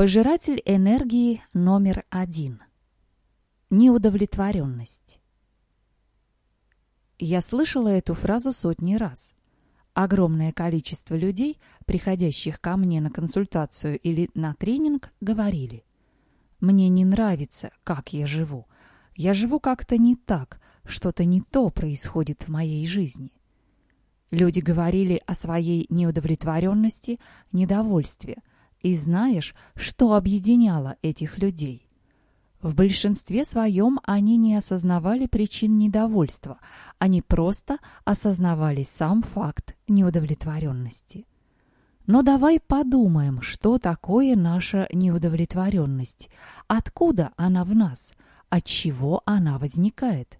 Пожиратель энергии номер один. Неудовлетворенность. Я слышала эту фразу сотни раз. Огромное количество людей, приходящих ко мне на консультацию или на тренинг, говорили. Мне не нравится, как я живу. Я живу как-то не так, что-то не то происходит в моей жизни. Люди говорили о своей неудовлетворенности, недовольстве – и знаешь, что объединяло этих людей? В большинстве своем они не осознавали причин недовольства, они просто осознавали сам факт неудовлетворенности. Но давай подумаем, что такое наша неудовлетворенность, откуда она в нас, от чего она возникает.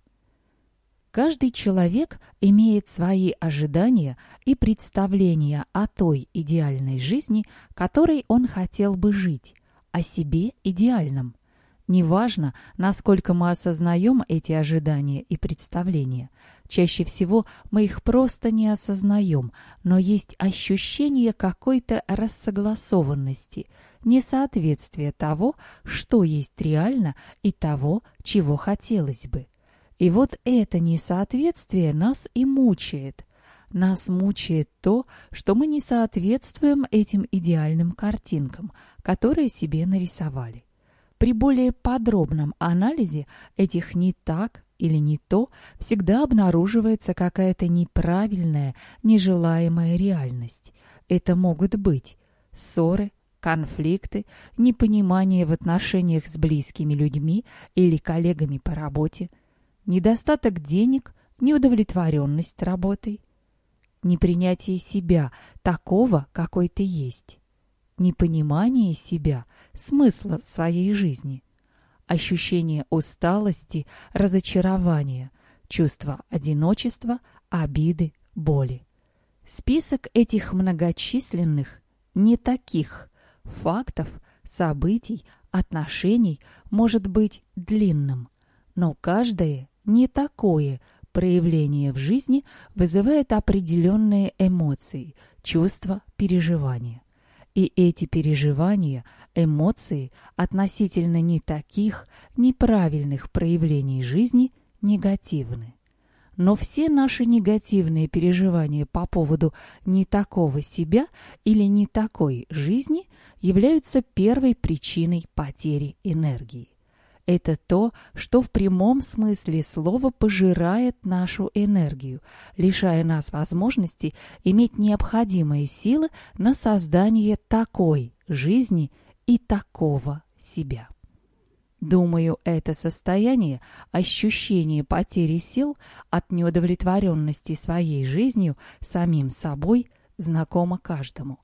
Каждый человек имеет свои ожидания и представления о той идеальной жизни, которой он хотел бы жить, о себе идеальном. Неважно, насколько мы осознаем эти ожидания и представления. Чаще всего мы их просто не осознаем, но есть ощущение какой-то рассогласованности, несоответствия того, что есть реально, и того, чего хотелось бы. И вот это несоответствие нас и мучает. Нас мучает то, что мы не соответствуем этим идеальным картинкам, которые себе нарисовали. При более подробном анализе этих «не так» или «не то» всегда обнаруживается какая-то неправильная, нежелаемая реальность. Это могут быть ссоры, конфликты, непонимание в отношениях с близкими людьми или коллегами по работе – недостаток денег, неудовлетворенность работой, непринятие себя такого, какой ты есть, непонимание себя, смысла своей жизни, ощущение усталости, разочарования, чувство одиночества, обиды, боли. Список этих многочисленных, не таких фактов, событий, отношений может быть длинным, но каждое не такое проявление в жизни вызывает определенные эмоции, чувства, переживания. И эти переживания, эмоции относительно не таких неправильных проявлений жизни негативны. Но все наши негативные переживания по поводу не такого себя или не такой жизни являются первой причиной потери энергии. Это то, что в прямом смысле слова пожирает нашу энергию, лишая нас возможности иметь необходимые силы на создание такой жизни и такого себя. Думаю, это состояние, ощущение потери сил от неудовлетворенности своей жизнью, самим собой, знакомо каждому.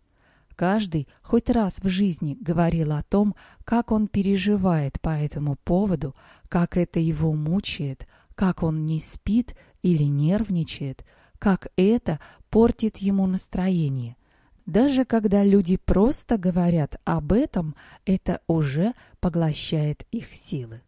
Каждый хоть раз в жизни говорил о том, как он переживает по этому поводу, как это его мучает, как он не спит или нервничает, как это портит ему настроение. Даже когда люди просто говорят об этом, это уже поглощает их силы.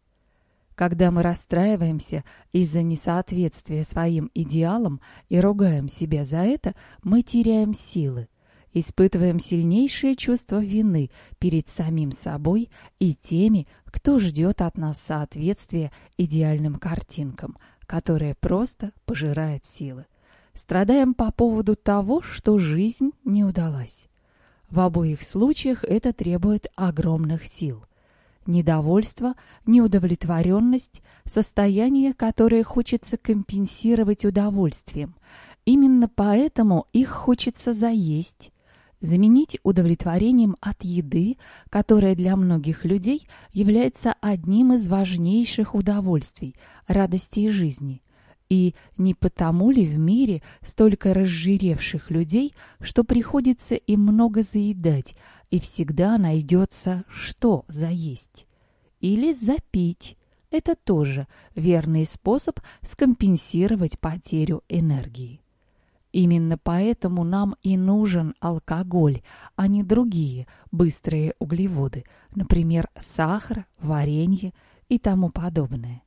Когда мы расстраиваемся из-за несоответствия своим идеалам и ругаем себя за это, мы теряем силы испытываем сильнейшее чувство вины перед самим собой и теми, кто ждет от нас соответствия идеальным картинкам, которые просто пожирают силы. Страдаем по поводу того, что жизнь не удалась. В обоих случаях это требует огромных сил. Недовольство, неудовлетворенность – состояние, которое хочется компенсировать удовольствием. Именно поэтому их хочется заесть, заменить удовлетворением от еды, которая для многих людей является одним из важнейших удовольствий, радостей жизни. И не потому ли в мире столько разжиревших людей, что приходится им много заедать, и всегда найдется что заесть? Или запить. Это тоже верный способ скомпенсировать потерю энергии. Именно поэтому нам и нужен алкоголь, а не другие быстрые углеводы, например, сахар, варенье и тому подобное.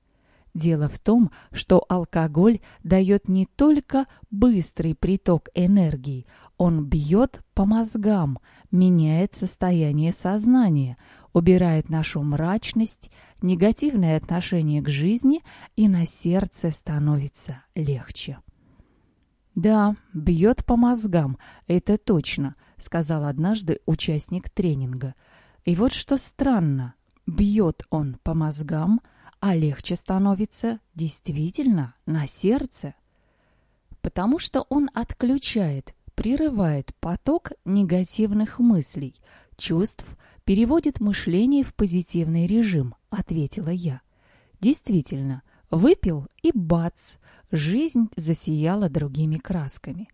Дело в том, что алкоголь дает не только быстрый приток энергии, он бьет по мозгам, меняет состояние сознания, убирает нашу мрачность, негативное отношение к жизни, и на сердце становится легче. «Да, бьет по мозгам, это точно», — сказал однажды участник тренинга. «И вот что странно, бьет он по мозгам, а легче становится действительно на сердце, потому что он отключает, прерывает поток негативных мыслей, чувств, переводит мышление в позитивный режим, ответила я. Действительно, выпил и бац, жизнь засияла другими красками.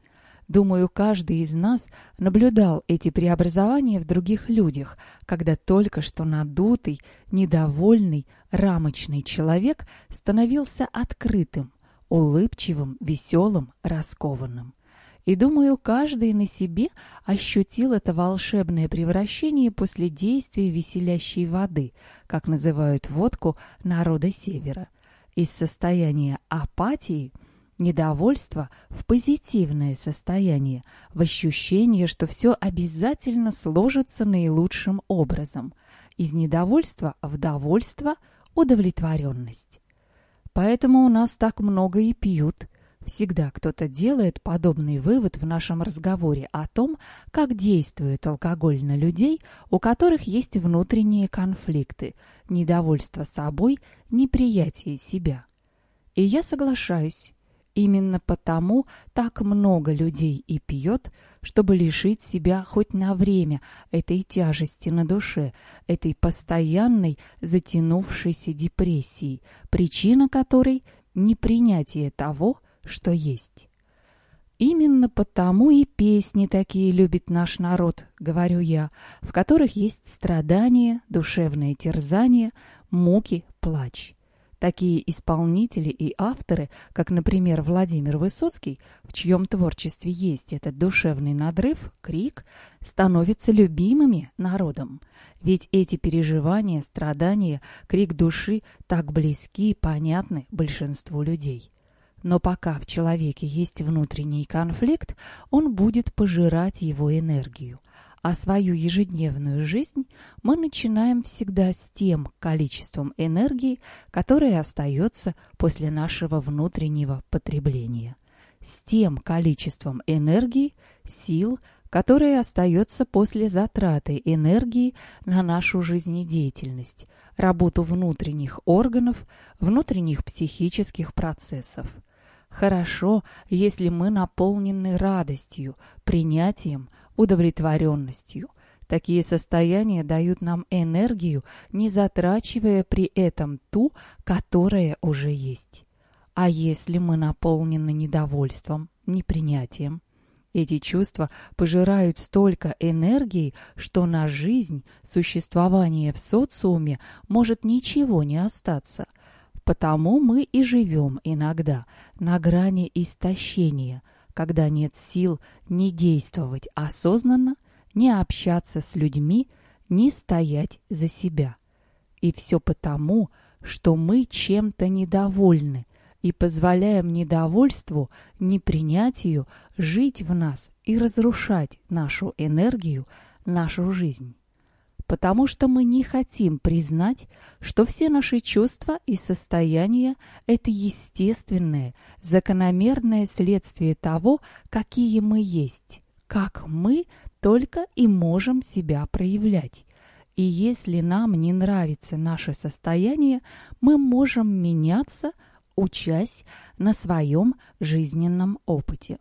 Думаю, каждый из нас наблюдал эти преобразования в других людях, когда только что надутый, недовольный, рамочный человек становился открытым, улыбчивым, веселым, раскованным. И думаю, каждый на себе ощутил это волшебное превращение после действия веселящей воды, как называют водку народа Севера. Из состояния апатии, недовольства в позитивное состояние, в ощущение, что все обязательно сложится наилучшим образом. Из недовольства в довольство, удовлетворенность. Поэтому у нас так много и пьют, Всегда кто-то делает подобный вывод в нашем разговоре о том, как действует алкоголь на людей, у которых есть внутренние конфликты, недовольство собой, неприятие себя. И я соглашаюсь. Именно потому так много людей и пьет, чтобы лишить себя хоть на время этой тяжести на душе, этой постоянной затянувшейся депрессии, причина которой – непринятие того, что есть. Именно потому и песни такие любит наш народ, говорю я, в которых есть страдания, душевное терзание, муки, плач. Такие исполнители и авторы, как, например, Владимир Высоцкий, в чьем творчестве есть этот душевный надрыв, крик, становятся любимыми народом. Ведь эти переживания, страдания, крик души так близки и понятны большинству людей. Но пока в человеке есть внутренний конфликт, он будет пожирать его энергию. А свою ежедневную жизнь мы начинаем всегда с тем количеством энергии, которое остается после нашего внутреннего потребления. С тем количеством энергии, сил, которое остается после затраты энергии на нашу жизнедеятельность, работу внутренних органов, внутренних психических процессов. Хорошо, если мы наполнены радостью, принятием, удовлетворенностью. Такие состояния дают нам энергию, не затрачивая при этом ту, которая уже есть. А если мы наполнены недовольством, непринятием? Эти чувства пожирают столько энергии, что на жизнь, существование в социуме может ничего не остаться. Потому мы и живем иногда на грани истощения, когда нет сил не действовать осознанно, не общаться с людьми, не стоять за себя. И все потому, что мы чем-то недовольны и позволяем недовольству, непринятию жить в нас и разрушать нашу энергию, нашу жизнь потому что мы не хотим признать, что все наши чувства и состояния – это естественное, закономерное следствие того, какие мы есть, как мы только и можем себя проявлять. И если нам не нравится наше состояние, мы можем меняться, учась на своем жизненном опыте.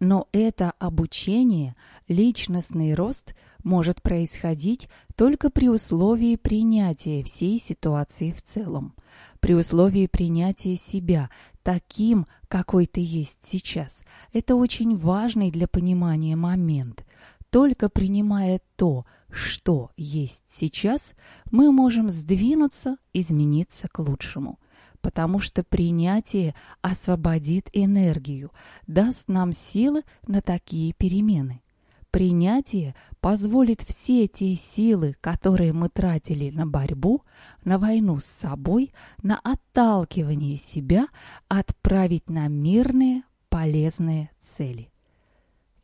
Но это обучение, личностный рост может происходить только при условии принятия всей ситуации в целом, при условии принятия себя таким, какой ты есть сейчас. Это очень важный для понимания момент. Только принимая то, что есть сейчас, мы можем сдвинуться, измениться к лучшему потому что принятие освободит энергию, даст нам силы на такие перемены. Принятие позволит все те силы, которые мы тратили на борьбу, на войну с собой, на отталкивание себя, отправить на мирные, полезные цели.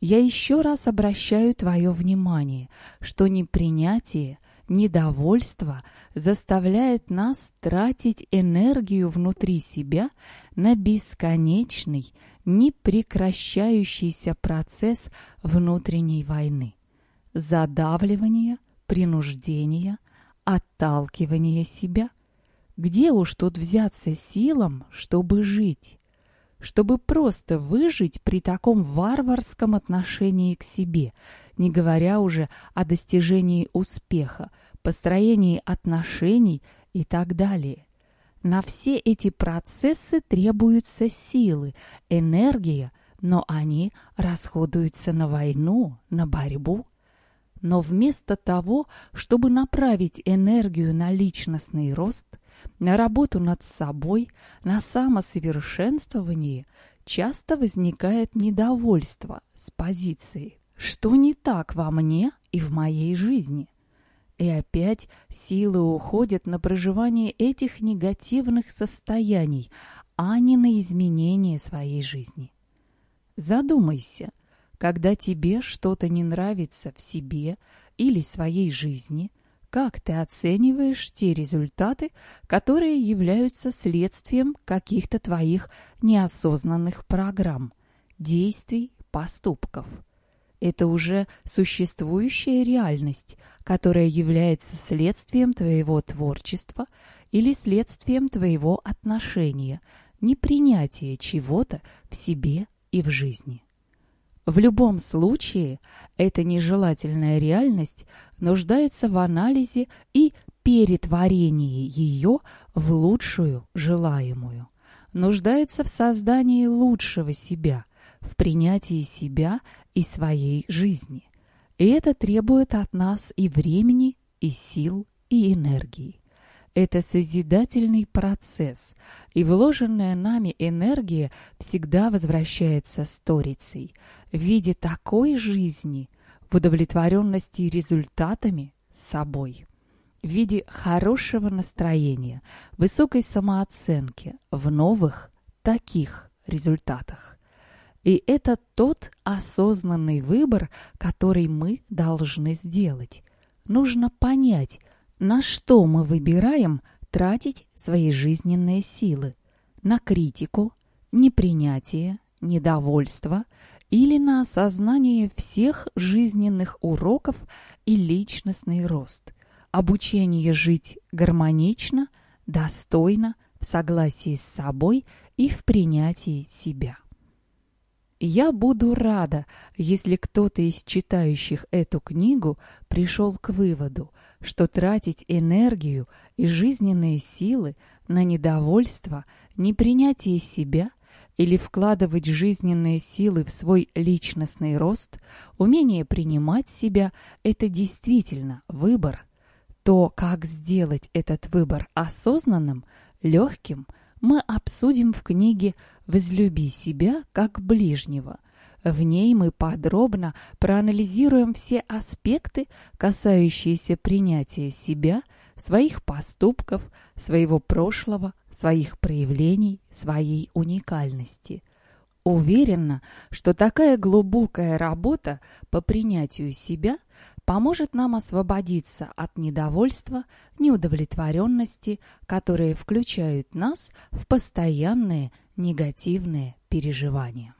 Я еще раз обращаю твое внимание, что непринятие, недовольство заставляет нас тратить энергию внутри себя на бесконечный, непрекращающийся процесс внутренней войны, задавливания, принуждения, отталкивания себя. Где уж тут взяться силам, чтобы жить? Чтобы просто выжить при таком варварском отношении к себе, не говоря уже о достижении успеха, построении отношений и так далее. На все эти процессы требуются силы, энергия, но они расходуются на войну, на борьбу. Но вместо того, чтобы направить энергию на личностный рост – на работу над собой, на самосовершенствование, часто возникает недовольство с позиции «что не так во мне и в моей жизни?». И опять силы уходят на проживание этих негативных состояний, а не на изменение своей жизни. Задумайся, когда тебе что-то не нравится в себе или своей жизни – как ты оцениваешь те результаты, которые являются следствием каких-то твоих неосознанных программ, действий, поступков? Это уже существующая реальность, которая является следствием твоего творчества или следствием твоего отношения, непринятия чего-то в себе и в жизни. В любом случае, эта нежелательная реальность нуждается в анализе и перетворении ее в лучшую желаемую. Нуждается в создании лучшего себя, в принятии себя и своей жизни. И это требует от нас и времени, и сил, и энергии. Это созидательный процесс, и вложенная нами энергия всегда возвращается сторицей в виде такой жизни, в удовлетворенности результатами собой, в виде хорошего настроения, высокой самооценки, в новых таких результатах. И это тот осознанный выбор, который мы должны сделать. Нужно понять, на что мы выбираем тратить свои жизненные силы? На критику, непринятие, недовольство или на осознание всех жизненных уроков и личностный рост, обучение жить гармонично, достойно, в согласии с собой и в принятии себя. Я буду рада, если кто-то из читающих эту книгу пришел к выводу, что тратить энергию и жизненные силы на недовольство, непринятие себя или вкладывать жизненные силы в свой личностный рост, умение принимать себя – это действительно выбор. То, как сделать этот выбор осознанным, легким, мы обсудим в книге «Возлюби себя как ближнего», в ней мы подробно проанализируем все аспекты, касающиеся принятия себя, своих поступков, своего прошлого, своих проявлений, своей уникальности. Уверена, что такая глубокая работа по принятию себя поможет нам освободиться от недовольства, неудовлетворенности, которые включают нас в постоянные негативные переживания.